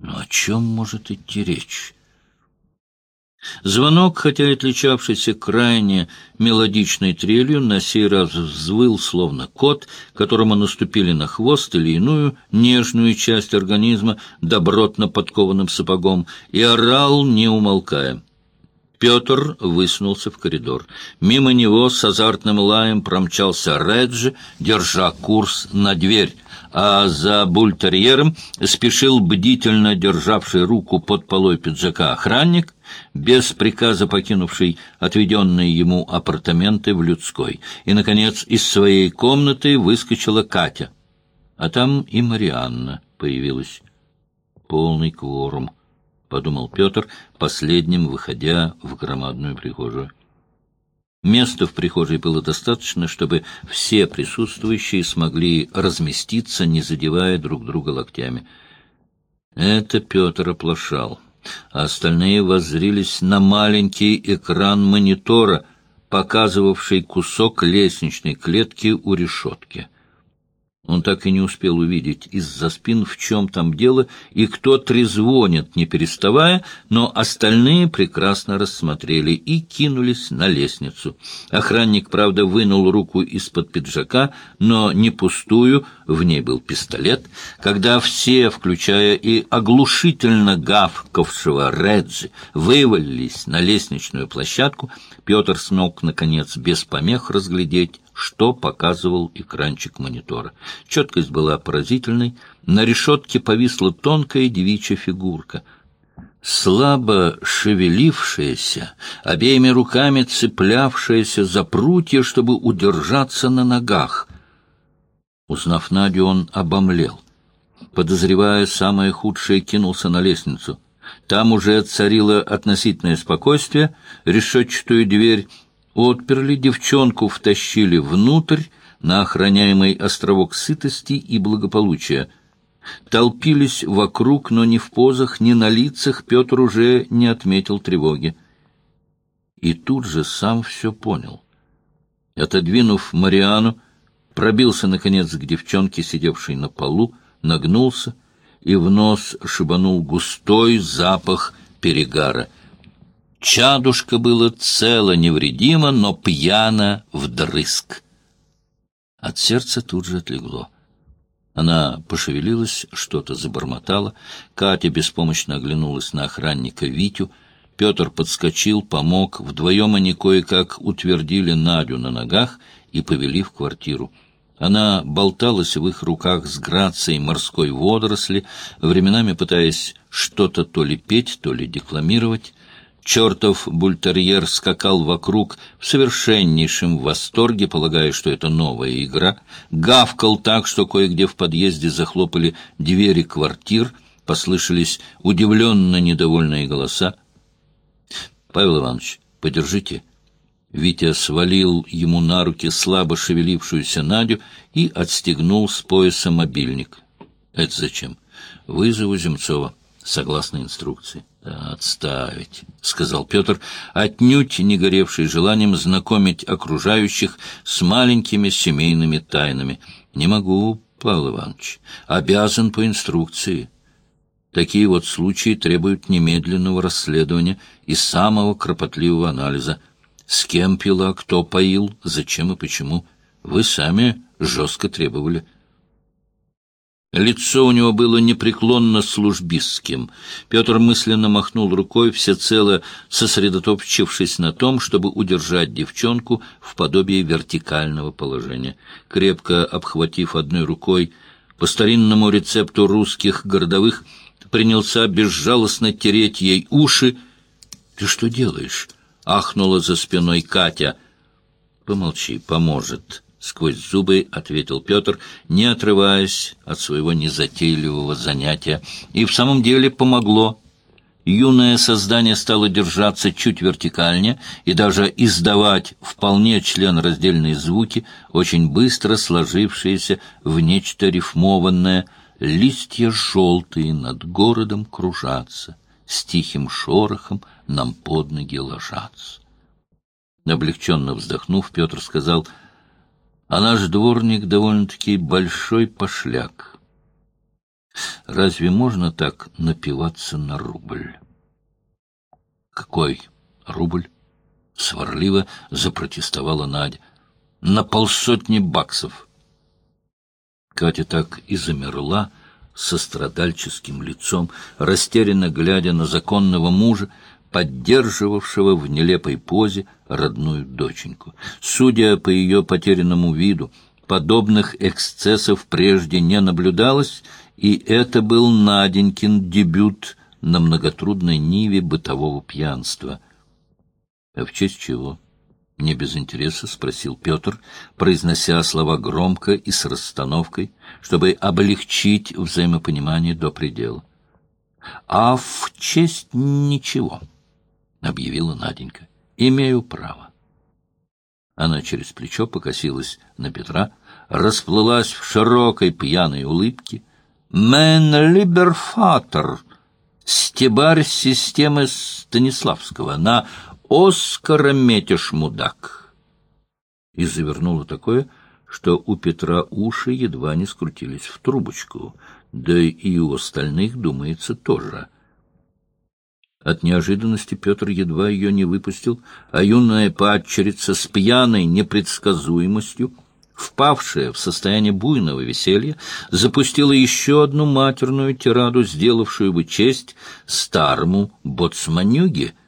Но о чем может идти речь? Звонок, хотя и отличавшийся крайне мелодичной трелью, на сей раз взвыл, словно кот, которому наступили на хвост или иную нежную часть организма добротно подкованным сапогом, и орал, не умолкая. Петр высунулся в коридор. Мимо него с азартным лаем промчался Реджи, держа курс на дверь, а за бультерьером спешил бдительно державший руку под полой пиджака охранник, без приказа покинувший отведенные ему апартаменты в людской. И, наконец, из своей комнаты выскочила Катя. А там и Марианна появилась. Полный кворум. — подумал Петр, последним выходя в громадную прихожую. Места в прихожей было достаточно, чтобы все присутствующие смогли разместиться, не задевая друг друга локтями. Это Петр оплошал, а остальные воззрились на маленький экран монитора, показывавший кусок лестничной клетки у решетки. Он так и не успел увидеть из-за спин, в чем там дело, и кто трезвонит, не переставая, но остальные прекрасно рассмотрели и кинулись на лестницу. Охранник, правда, вынул руку из-под пиджака, но не пустую, в ней был пистолет. Когда все, включая и оглушительно гавковшего Реджи, вывалились на лестничную площадку, Петр смог, наконец, без помех разглядеть, что показывал экранчик монитора. Четкость была поразительной. На решетке повисла тонкая девичья фигурка. Слабо шевелившаяся, обеими руками цеплявшаяся за прутья, чтобы удержаться на ногах. Узнав Надю, он обомлел. Подозревая самое худшее, кинулся на лестницу. Там уже царило относительное спокойствие, решетчатую дверь Отперли, девчонку втащили внутрь, на охраняемый островок сытости и благополучия. Толпились вокруг, но ни в позах, ни на лицах Петр уже не отметил тревоги. И тут же сам все понял. Отодвинув Мариану, пробился, наконец, к девчонке, сидевшей на полу, нагнулся и в нос шибанул густой запах перегара — Чадушка было цело невредимо, но пьяно вдрызг. От сердца тут же отлегло. Она пошевелилась, что-то забормотала. Катя беспомощно оглянулась на охранника Витю. Петр подскочил, помог. Вдвоем они кое-как утвердили Надю на ногах и повели в квартиру. Она болталась в их руках с грацией морской водоросли, временами пытаясь что-то то ли петь, то ли декламировать. Чертов бультерьер скакал вокруг в совершеннейшем восторге, полагая, что это новая игра, гавкал так, что кое-где в подъезде захлопали двери квартир, послышались удивленно недовольные голоса. — Павел Иванович, подержите. Витя свалил ему на руки слабо шевелившуюся Надю и отстегнул с пояса мобильник. — Это зачем? — Вызову Земцова, согласно инструкции. «Отставить», — сказал Петр, отнюдь не горевший желанием знакомить окружающих с маленькими семейными тайнами. «Не могу, Павел Иванович, обязан по инструкции». Такие вот случаи требуют немедленного расследования и самого кропотливого анализа. С кем пила, кто поил, зачем и почему. Вы сами жестко требовали. Лицо у него было непреклонно службистским. Петр мысленно махнул рукой, всецело сосредоточившись на том, чтобы удержать девчонку в подобии вертикального положения. Крепко обхватив одной рукой по старинному рецепту русских городовых, принялся безжалостно тереть ей уши. — Ты что делаешь? — ахнула за спиной Катя. — Помолчи, поможет. — сквозь зубы ответил Петр, не отрываясь от своего незатейливого занятия. И в самом деле помогло. Юное создание стало держаться чуть вертикальнее и даже издавать вполне членораздельные звуки, очень быстро сложившиеся в нечто рифмованное. Листья желтые над городом кружатся, с тихим шорохом нам под ноги ложатся. Облегченно вздохнув, Петр сказал — а наш дворник довольно-таки большой пошляк. Разве можно так напиваться на рубль? Какой рубль? Сварливо запротестовала Надя. На полсотни баксов. Катя так и замерла со страдальческим лицом, растерянно глядя на законного мужа, поддерживавшего в нелепой позе родную доченьку. Судя по ее потерянному виду, подобных эксцессов прежде не наблюдалось, и это был Наденькин дебют на многотрудной ниве бытового пьянства. А в честь чего? Не без интереса спросил Петр, произнося слова громко и с расстановкой, чтобы облегчить взаимопонимание до предела. — А в честь ничего, — объявила Наденька. — Имею право. Она через плечо покосилась на Петра, расплылась в широкой пьяной улыбке. «Мен либерфатор!» Стебарь системы Станиславского на Оскара метишь, мудак!» И завернула такое, что у Петра уши едва не скрутились в трубочку, да и у остальных, думается, тоже. От неожиданности Петр едва ее не выпустил, а юная падчерица с пьяной непредсказуемостью, впавшая в состояние буйного веселья, запустила еще одну матерную тираду, сделавшую бы честь старому боцманюге —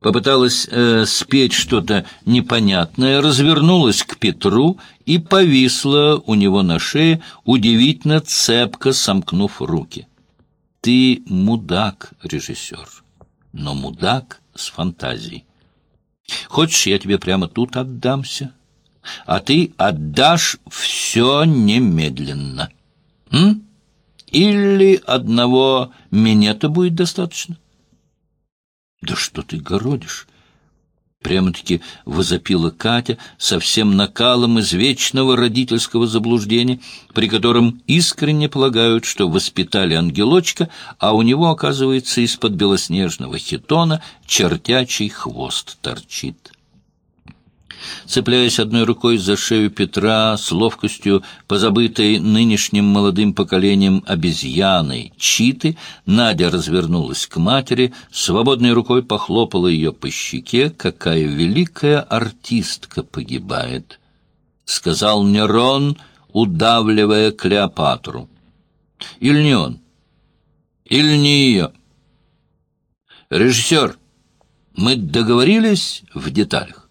попыталась э, спеть что-то непонятное, развернулась к Петру и повисла у него на шее, удивительно цепко сомкнув руки. Ты мудак, режиссер, но мудак с фантазией. Хочешь, я тебе прямо тут отдамся? А ты отдашь все немедленно. М? Или одного минета будет достаточно? Да что ты городишь? Прямо-таки возопила Катя со всем накалом извечного родительского заблуждения, при котором искренне полагают, что воспитали ангелочка, а у него, оказывается, из-под белоснежного хитона чертячий хвост торчит. Цепляясь одной рукой за шею Петра с ловкостью, позабытой нынешним молодым поколением обезьяной, читы, Надя развернулась к матери, свободной рукой похлопала ее по щеке, какая великая артистка погибает, — сказал Нерон, удавливая Клеопатру. Или не он? Или не ее? Режиссер, мы договорились в деталях.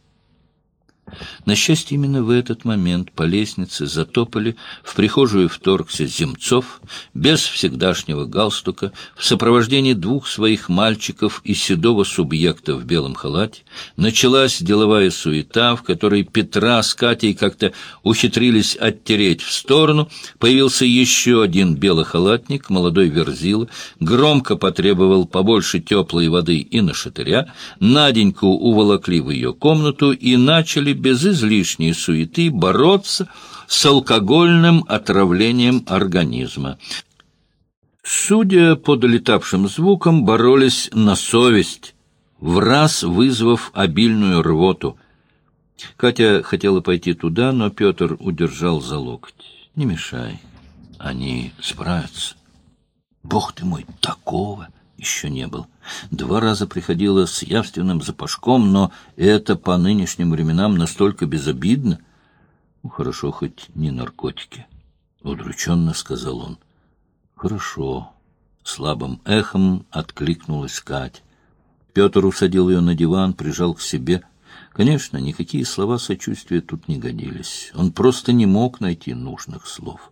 На счастье, именно в этот момент по лестнице затопали, в прихожую вторгся Земцов, без всегдашнего галстука, в сопровождении двух своих мальчиков и седого субъекта в белом халате. Началась деловая суета, в которой Петра с Катей как-то ухитрились оттереть в сторону. Появился еще один белохалатник, молодой Верзила, громко потребовал побольше теплой воды и на шатыря. Наденьку уволокли в ее комнату и начали без излишней суеты бороться с алкогольным отравлением организма. Судя по долетавшим звукам, боролись на совесть, в раз вызвав обильную рвоту. Катя хотела пойти туда, но Петр удержал за локоть. «Не мешай, они справятся». «Бог ты мой, такого!» Еще не был. Два раза приходила с явственным запашком, но это по нынешним временам настолько безобидно. Ну, хорошо, хоть не наркотики, — удрученно сказал он. Хорошо. Слабым эхом откликнулась Катя. Петр усадил ее на диван, прижал к себе. Конечно, никакие слова сочувствия тут не годились. Он просто не мог найти нужных слов.